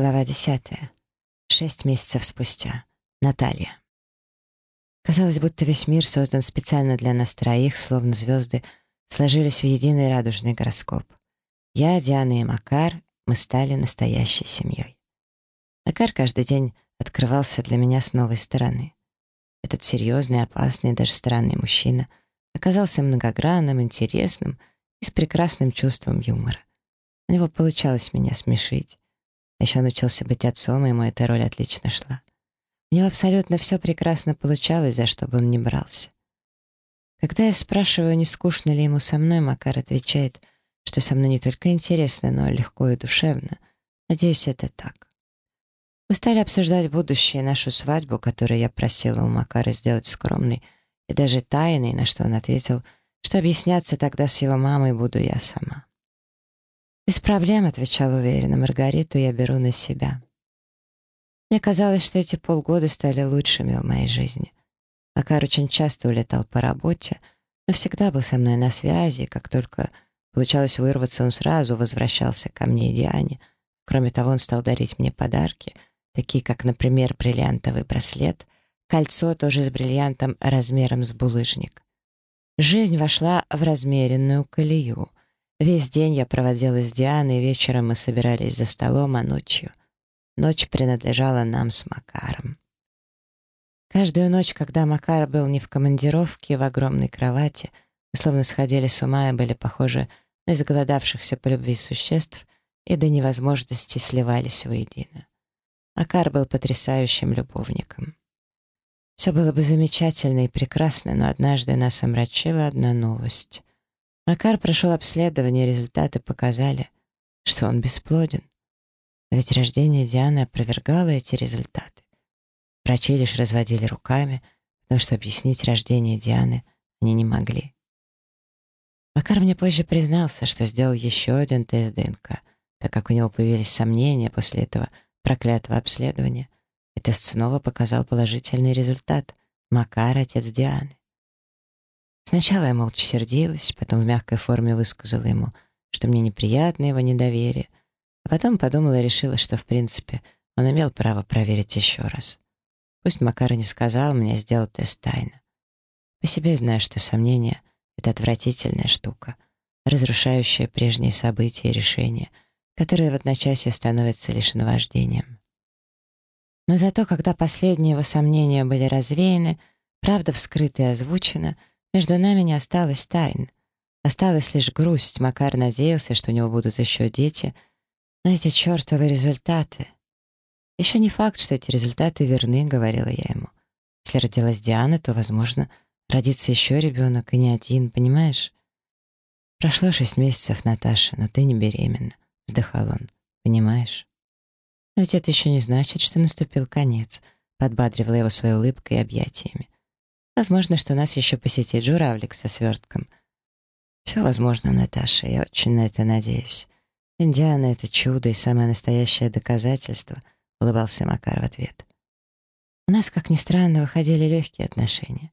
Глава десятая. Шесть месяцев спустя. Наталья. Казалось, будто весь мир создан специально для нас троих, словно звезды сложились в единый радужный гороскоп. Я, Диана и Макар, мы стали настоящей семьей. Макар каждый день открывался для меня с новой стороны. Этот серьезный, опасный, даже странный мужчина оказался многогранным, интересным и с прекрасным чувством юмора. У него получалось меня смешить. Еще он учился быть отцом, и ему эта роль отлично шла. У него абсолютно все прекрасно получалось, за что бы он ни брался. Когда я спрашиваю, не скучно ли ему со мной, Макар отвечает, что со мной не только интересно, но легко и душевно. Надеюсь, это так. Мы стали обсуждать будущее, нашу свадьбу, которую я просила у Макара сделать скромной и даже тайной, на что он ответил, что объясняться тогда с его мамой буду я сама. «Без проблем», — отвечал уверенно, — «Маргариту я беру на себя». Мне казалось, что эти полгода стали лучшими в моей жизни. Макар очень часто улетал по работе, но всегда был со мной на связи, как только получалось вырваться, он сразу возвращался ко мне и Диане. Кроме того, он стал дарить мне подарки — такие как, например, бриллиантовый браслет, кольцо тоже с бриллиантом размером с булыжник. Жизнь вошла в размеренную колею. Весь день я проводила с Дианой, вечером мы собирались за столом, а ночью... Ночь принадлежала нам с Макаром. Каждую ночь, когда Макар был не в командировке, в огромной кровати, мы словно сходили с ума и были похожи на изголодавшихся по любви существ и до невозможности сливались воедино. Акар был потрясающим любовником. Все было бы замечательно и прекрасно, но однажды нас омрачила одна новость. Макар прошел обследование, результаты показали, что он бесплоден. А ведь рождение Дианы опровергало эти результаты. Врачи лишь разводили руками, потому что объяснить рождение Дианы они не могли. Макар мне позже признался, что сделал еще один тест ДНК, так как у него появились сомнения после этого — проклятого обследования, и тест снова показал положительный результат. Макар — отец Дианы. Сначала я молча сердилась, потом в мягкой форме высказала ему, что мне неприятно его недоверие, а потом подумала и решила, что, в принципе, он имел право проверить еще раз. Пусть Макар не сказал мне, сделал тест тайно. По себе знаю, что сомнение — это отвратительная штука, разрушающая прежние события и решения — которое в одночасье становится лишь наваждением. Но зато, когда последние его сомнения были развеяны, правда вскрыта и озвучена, между нами не осталось тайн. Осталась лишь грусть, Макар надеялся, что у него будут еще дети, но эти чертовы результаты... Еще не факт, что эти результаты верны, говорила я ему. Если родилась Диана, то, возможно, родится еще ребенок, и не один, понимаешь? Прошло шесть месяцев, Наташа, но ты не беременна вздыхал он. «Понимаешь?» «Но ведь это еще не значит, что наступил конец», подбадривала его своей улыбкой и объятиями. «Возможно, что нас еще посетит журавлик со свертком». «Все возможно, Наташа, я очень на это надеюсь. Индиана — это чудо и самое настоящее доказательство», — улыбался Макар в ответ. У нас, как ни странно, выходили легкие отношения.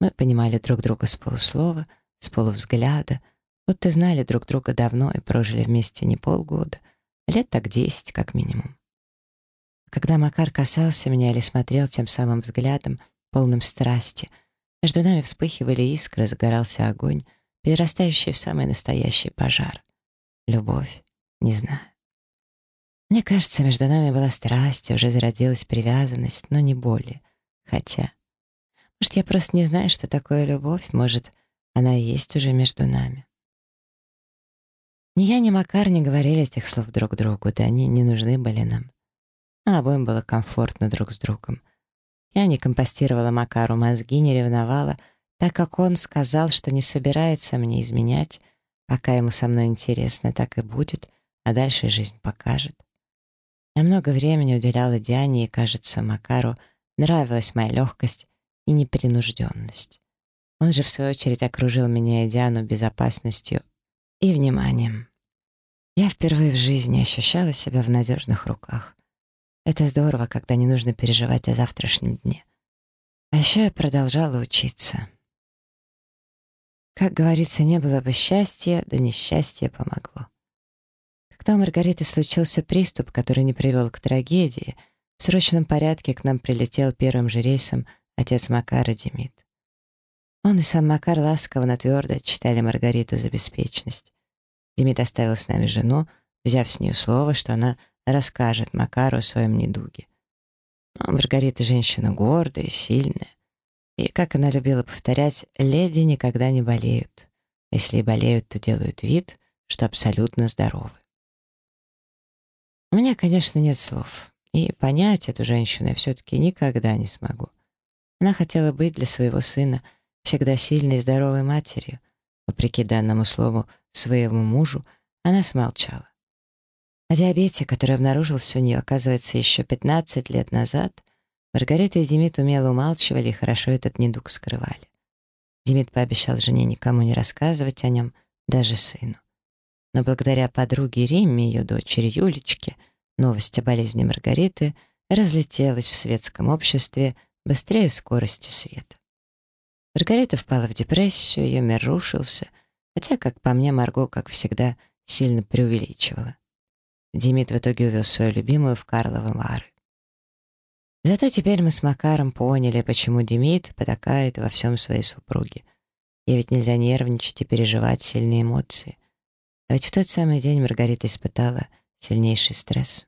Мы понимали друг друга с полуслова, с полувзгляда — Будто знали друг друга давно и прожили вместе не полгода, лет так десять, как минимум. Когда Макар касался меня или смотрел тем самым взглядом, полным страсти, между нами вспыхивали искры, загорался огонь, перерастающий в самый настоящий пожар. Любовь? Не знаю. Мне кажется, между нами была страсть, уже зародилась привязанность, но не более. Хотя... Может, я просто не знаю, что такое любовь, может, она и есть уже между нами. Ни я, ни Макар не говорили этих слов друг другу, да они не нужны были нам. А обоим было комфортно друг с другом. Я не компостировала Макару мозги, не ревновала, так как он сказал, что не собирается мне изменять, пока ему со мной интересно, так и будет, а дальше жизнь покажет. Я много времени уделяла Диане, и, кажется, Макару нравилась моя легкость и непринужденность. Он же, в свою очередь, окружил меня и Диану безопасностью и вниманием. Я впервые в жизни ощущала себя в надежных руках. Это здорово, когда не нужно переживать о завтрашнем дне. А еще я продолжала учиться. Как говорится, не было бы счастья, да несчастье помогло. Когда у Маргариты случился приступ, который не привел к трагедии, в срочном порядке к нам прилетел первым же рейсом отец Макара Демид. Он и сам Макар ласково, но твердо отчитали Маргариту за беспечность. Демид оставил с нами жену, взяв с нее слово, что она расскажет Макару о своем недуге. Но Маргарита женщина гордая, сильная. И, как она любила повторять, леди никогда не болеют. Если и болеют, то делают вид, что абсолютно здоровы. У меня, конечно, нет слов. И понять эту женщину я все-таки никогда не смогу. Она хотела быть для своего сына всегда сильной и здоровой матерью. Вопреки данному слову своему мужу, она смолчала. О диабете, который обнаружился у нее, оказывается, еще 15 лет назад, Маргарита и Демид умело умалчивали и хорошо этот недуг скрывали. Демид пообещал жене никому не рассказывать о нем, даже сыну. Но благодаря подруге Римме, ее дочери Юлечке, новость о болезни Маргариты разлетелась в светском обществе быстрее скорости света. Маргарита впала в депрессию, ее мир рушился, хотя, как по мне, Марго, как всегда, сильно преувеличивала. Демид в итоге увез свою любимую в Карловы Мары. Зато теперь мы с Макаром поняли, почему Демид потакает во всем своей супруге. И ведь нельзя нервничать и переживать сильные эмоции. А ведь в тот самый день Маргарита испытала сильнейший стресс.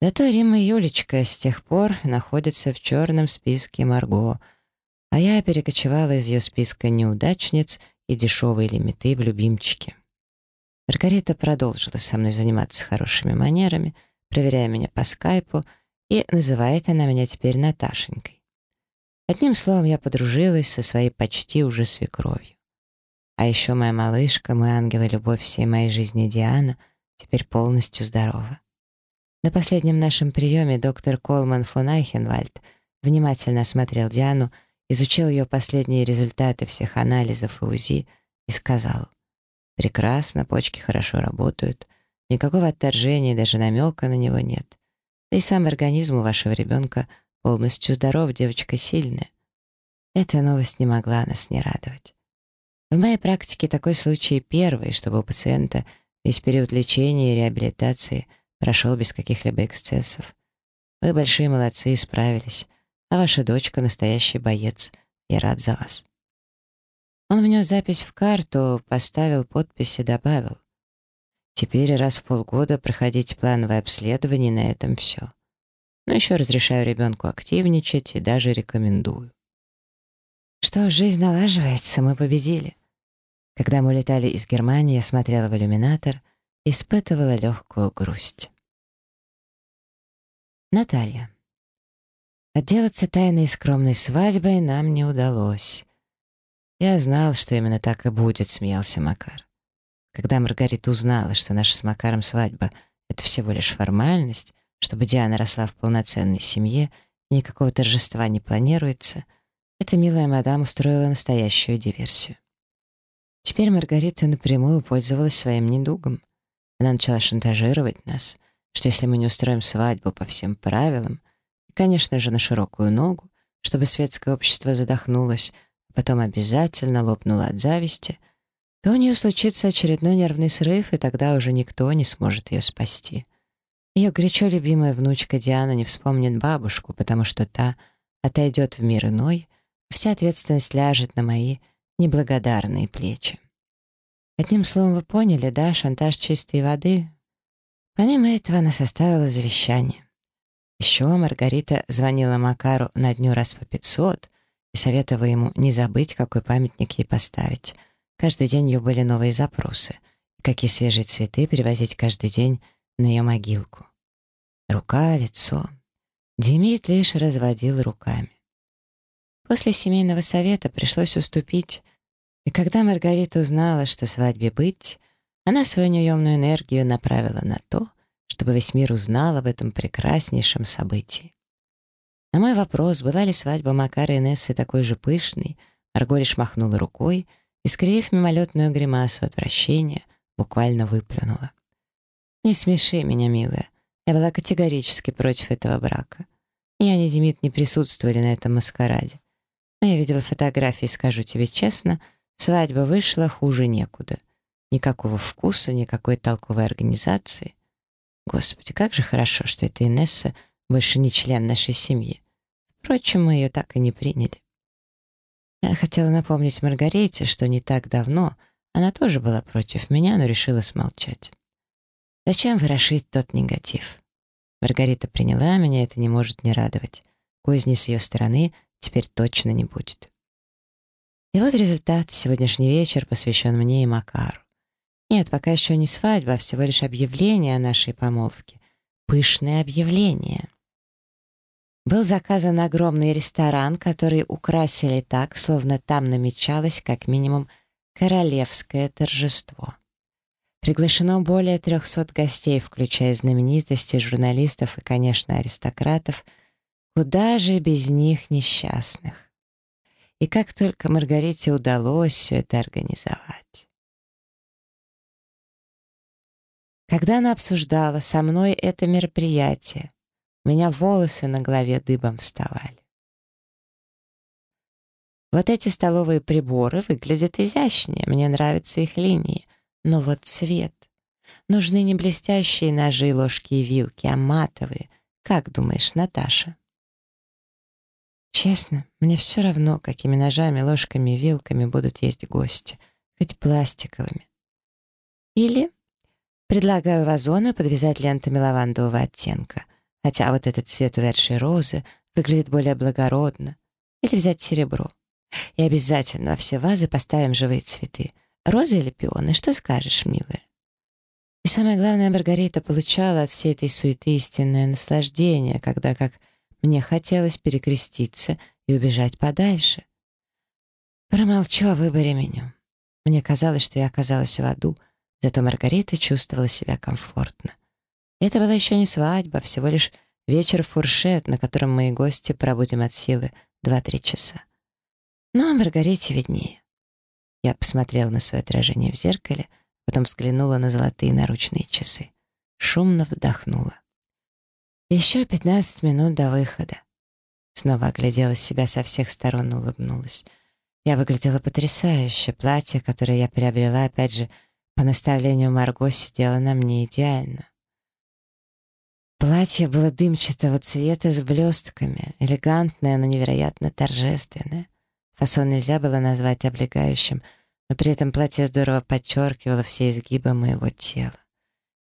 Зато Рима Юлечка с тех пор находятся в черном списке Марго, а я перекочевала из ее списка неудачниц и дешевой лимиты в любимчики. Маргарита продолжила со мной заниматься хорошими манерами, проверяя меня по скайпу и называет она меня теперь Наташенькой. Одним словом, я подружилась со своей почти уже свекровью. А еще моя малышка, мой ангел и любовь всей моей жизни Диана, теперь полностью здорова. На последнем нашем приеме доктор Колман фон Айхенвальд внимательно осмотрел Диану, изучил ее последние результаты всех анализов и УЗИ и сказал, «Прекрасно, почки хорошо работают, никакого отторжения, даже намека на него нет. Да и сам организм у вашего ребенка полностью здоров, девочка сильная. Эта новость не могла нас не радовать. В моей практике такой случай первый, чтобы у пациента весь период лечения и реабилитации прошел без каких-либо эксцессов. Вы большие молодцы и справились, а ваша дочка — настоящий боец. Я рад за вас. Он внес запись в карту, поставил подпись и добавил. Теперь раз в полгода проходить плановое обследование, на этом все. Но еще разрешаю ребенку активничать и даже рекомендую. Что, жизнь налаживается, мы победили. Когда мы улетали из Германии, я смотрела в иллюминатор, испытывала легкую грусть. Наталья. Отделаться тайной и скромной свадьбой нам не удалось. Я знал, что именно так и будет, смеялся Макар. Когда Маргарита узнала, что наша с Макаром свадьба — это всего лишь формальность, чтобы Диана росла в полноценной семье, никакого торжества не планируется, эта милая мадам устроила настоящую диверсию. Теперь Маргарита напрямую пользовалась своим недугом. Она начала шантажировать нас, что если мы не устроим свадьбу по всем правилам, и, конечно же, на широкую ногу, чтобы светское общество задохнулось, потом обязательно лопнуло от зависти — то у нее случится очередной нервный срыв, и тогда уже никто не сможет ее спасти. Ее горячо любимая внучка Диана не вспомнит бабушку, потому что та отойдет в мир иной, вся ответственность ляжет на мои неблагодарные плечи. Одним словом, вы поняли, да, шантаж чистой воды? Помимо этого она составила завещание. Еще Маргарита звонила Макару на дню раз по пятьсот и советовала ему не забыть, какой памятник ей поставить — Каждый день у нее были новые запросы. Какие свежие цветы перевозить каждый день на ее могилку. Рука, лицо. Демид лишь разводил руками. После семейного совета пришлось уступить, и когда Маргарита узнала, что свадьбе быть, она свою неуемную энергию направила на то, чтобы весь мир узнал об этом прекраснейшем событии. На мой вопрос, была ли свадьба Макара и Нессы такой же пышной, Марго лишь махнула рукой — и, скривив мимолетную гримасу отвращения, буквально выплюнула. «Не смеши меня, милая. Я была категорически против этого брака. Я и Демид не присутствовали на этом маскараде. Но я видела фотографии, скажу тебе честно, свадьба вышла хуже некуда. Никакого вкуса, никакой толковой организации. Господи, как же хорошо, что эта Инесса больше не член нашей семьи. Впрочем, мы ее так и не приняли. Я хотела напомнить Маргарите, что не так давно она тоже была против меня, но решила смолчать. Зачем ворошить тот негатив? Маргарита приняла меня, это не может не радовать. Козни с ее стороны теперь точно не будет. И вот результат. Сегодняшний вечер посвящен мне и Макару. Нет, пока еще не свадьба, а всего лишь объявление о нашей помолвке. Пышное объявление. Был заказан огромный ресторан, который украсили так, словно там намечалось как минимум королевское торжество. Приглашено более 300 гостей, включая знаменитости, журналистов и, конечно, аристократов. Куда же без них несчастных? И как только Маргарите удалось все это организовать. Когда она обсуждала со мной это мероприятие, меня волосы на голове дыбом вставали. Вот эти столовые приборы выглядят изящнее, мне нравятся их линии. Но вот цвет. Нужны не блестящие ножи, ложки и вилки, а матовые. Как думаешь, Наташа? Честно, мне все равно, какими ножами, ложками и вилками будут есть гости, хоть пластиковыми. Или предлагаю вазоны подвязать лентами лавандового оттенка, хотя вот этот цвет увядшей розы выглядит более благородно. Или взять серебро. И обязательно во все вазы поставим живые цветы — Розы или пионы? Что скажешь, милая?» И самое главное, Маргарита получала от всей этой суеты истинное наслаждение, когда, как мне хотелось, перекреститься и убежать подальше. Промолчу о выборе меню. Мне казалось, что я оказалась в аду, зато Маргарита чувствовала себя комфортно. Это была еще не свадьба, а всего лишь вечер-фуршет, на котором мои гости пробудем от силы 2-3 часа. Но Маргарите виднее. Я посмотрела на свое отражение в зеркале, потом взглянула на золотые наручные часы. Шумно вздохнула. Еще пятнадцать минут до выхода. Снова оглядела себя со всех сторон и улыбнулась. Я выглядела потрясающе. Платье, которое я приобрела, опять же, по наставлению Марго, сидело на мне идеально. Платье было дымчатого цвета с блестками, элегантное, но невероятно торжественное. Фасон нельзя было назвать облегающим, но при этом платье здорово подчеркивало все изгибы моего тела.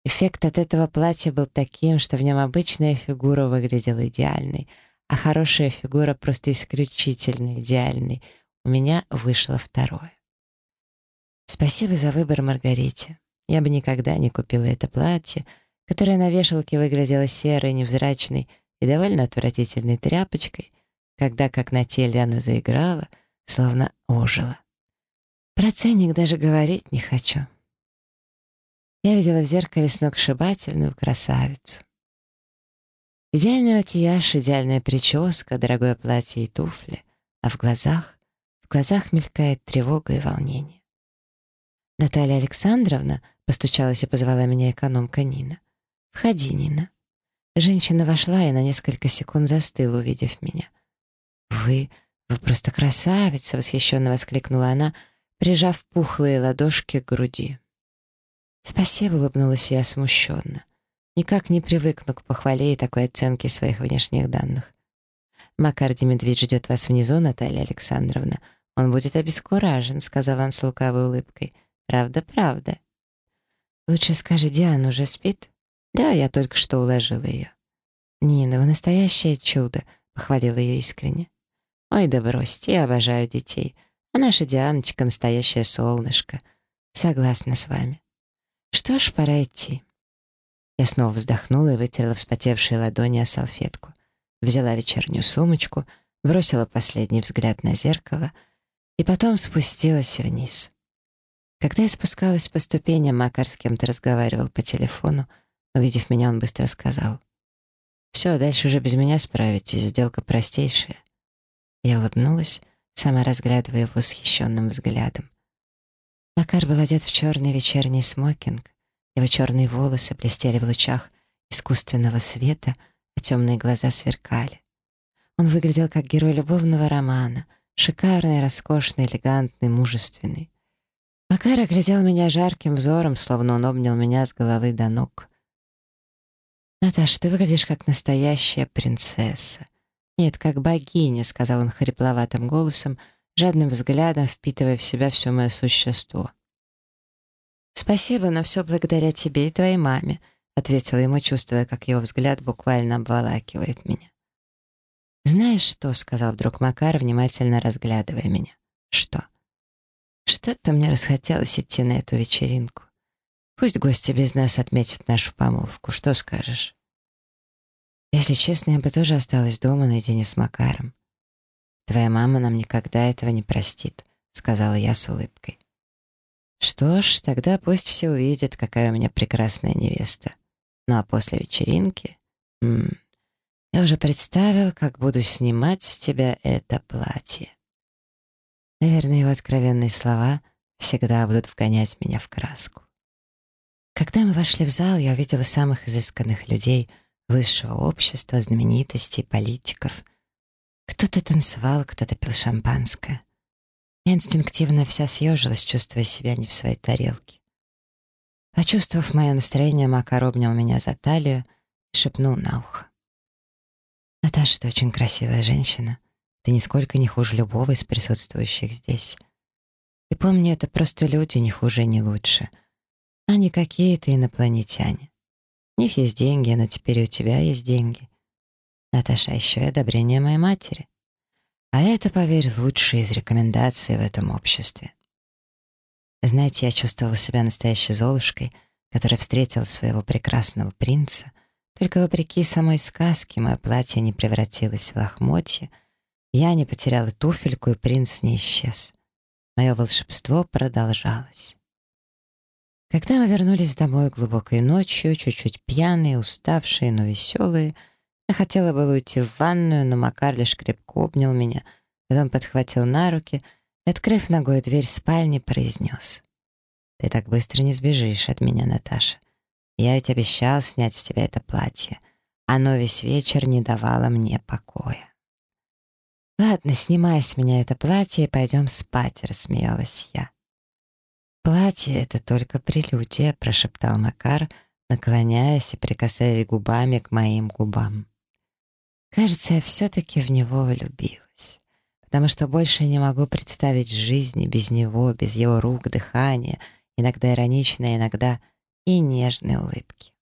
Эффект от этого платья был таким, что в нем обычная фигура выглядела идеальной, а хорошая фигура просто исключительно идеальной. У меня вышло второе. Спасибо за выбор, Маргарите. Я бы никогда не купила это платье, которое на вешалке выглядело серой, невзрачной и довольно отвратительной тряпочкой, когда, как на теле, оно заиграло — словно ожила. Про ценник даже говорить не хочу. Я видела в зеркале сногсшибательную красавицу. Идеальный макияж, идеальная прическа, дорогое платье и туфли, а в глазах, в глазах мелькает тревога и волнение. Наталья Александровна постучалась и позвала меня экономка Нина. «Входи, Нина». Женщина вошла и на несколько секунд застыла, увидев меня. «Вы «Вы просто красавица!» — восхищенно воскликнула она, прижав пухлые ладошки к груди. «Спасибо», — улыбнулась я смущенно. Никак не привыкну к похвале и такой оценке своих внешних данных. «Макар Дмитриевич ждет вас внизу, Наталья Александровна. Он будет обескуражен», — сказал он с лукавой улыбкой. «Правда, правда». «Лучше скажи, Диана уже спит?» «Да, я только что уложила ее». «Нина, вы настоящее чудо», — похвалила ее искренне. Ой, да бросьте, я обожаю детей. А наша Дианочка — настоящее солнышко. Согласна с вами. Что ж, пора идти. Я снова вздохнула и вытерла вспотевшие ладони о салфетку. Взяла вечернюю сумочку, бросила последний взгляд на зеркало и потом спустилась вниз. Когда я спускалась по ступеням, Макар с кем-то разговаривал по телефону. Увидев меня, он быстро сказал. «Все, дальше уже без меня справитесь, сделка простейшая». Я улыбнулась, сама разглядывая его восхищенным взглядом. Макар был одет в черный вечерний смокинг. Его черные волосы блестели в лучах искусственного света, а темные глаза сверкали. Он выглядел как герой любовного романа, шикарный, роскошный, элегантный, мужественный. Макар оглядел меня жарким взором, словно он обнял меня с головы до ног. «Наташа, ты выглядишь как настоящая принцесса. Нет, как богиня», — сказал он хрипловатым голосом, жадным взглядом впитывая в себя все мое существо. «Спасибо, но все благодаря тебе и твоей маме», — ответила ему, чувствуя, как его взгляд буквально обволакивает меня. «Знаешь что?» — сказал вдруг Макар, внимательно разглядывая меня. «Что?» «Что-то мне расхотелось идти на эту вечеринку. Пусть гости без нас отметят нашу помолвку. Что скажешь?» Если честно, я бы тоже осталась дома наедине с Макаром. «Твоя мама нам никогда этого не простит», — сказала я с улыбкой. «Что ж, тогда пусть все увидят, какая у меня прекрасная невеста. Ну а после вечеринки... М я уже представил, как буду снимать с тебя это платье». Наверное, его откровенные слова всегда будут вгонять меня в краску. Когда мы вошли в зал, я увидела самых изысканных людей высшего общества, знаменитостей, политиков. Кто-то танцевал, кто-то пил шампанское. Я инстинктивно вся съежилась, чувствуя себя не в своей тарелке. Почувствовав мое настроение, Макар обнял меня за талию и шепнул на ухо. «Наташа, ты очень красивая женщина. Ты нисколько не хуже любого из присутствующих здесь. И помни, это просто люди, не хуже, не лучше. А не какие-то инопланетяне. У них есть деньги, но теперь у тебя есть деньги. Наташа, а еще и одобрение моей матери. А это, поверь, лучшие из рекомендаций в этом обществе. Знаете, я чувствовала себя настоящей Золушкой, которая встретила своего прекрасного принца, только вопреки самой сказке мое платье не превратилось в лохмотье, я не потеряла туфельку, и принц не исчез. Мое волшебство продолжалось. Когда мы вернулись домой глубокой ночью, чуть-чуть пьяные, уставшие, но веселые, я хотела было уйти в ванную, но Макар лишь крепко обнял меня, потом подхватил на руки и, открыв ногой дверь спальни, произнес. «Ты так быстро не сбежишь от меня, Наташа. Я ведь обещал снять с тебя это платье. Оно весь вечер не давало мне покоя». «Ладно, снимай с меня это платье и пойдем спать», — рассмеялась я. «Платье — это только прелюдия», — прошептал Макар, наклоняясь и прикасаясь губами к моим губам. Кажется, я все-таки в него влюбилась, потому что больше не могу представить жизни без него, без его рук, дыхания, иногда ироничной, иногда и нежной улыбки.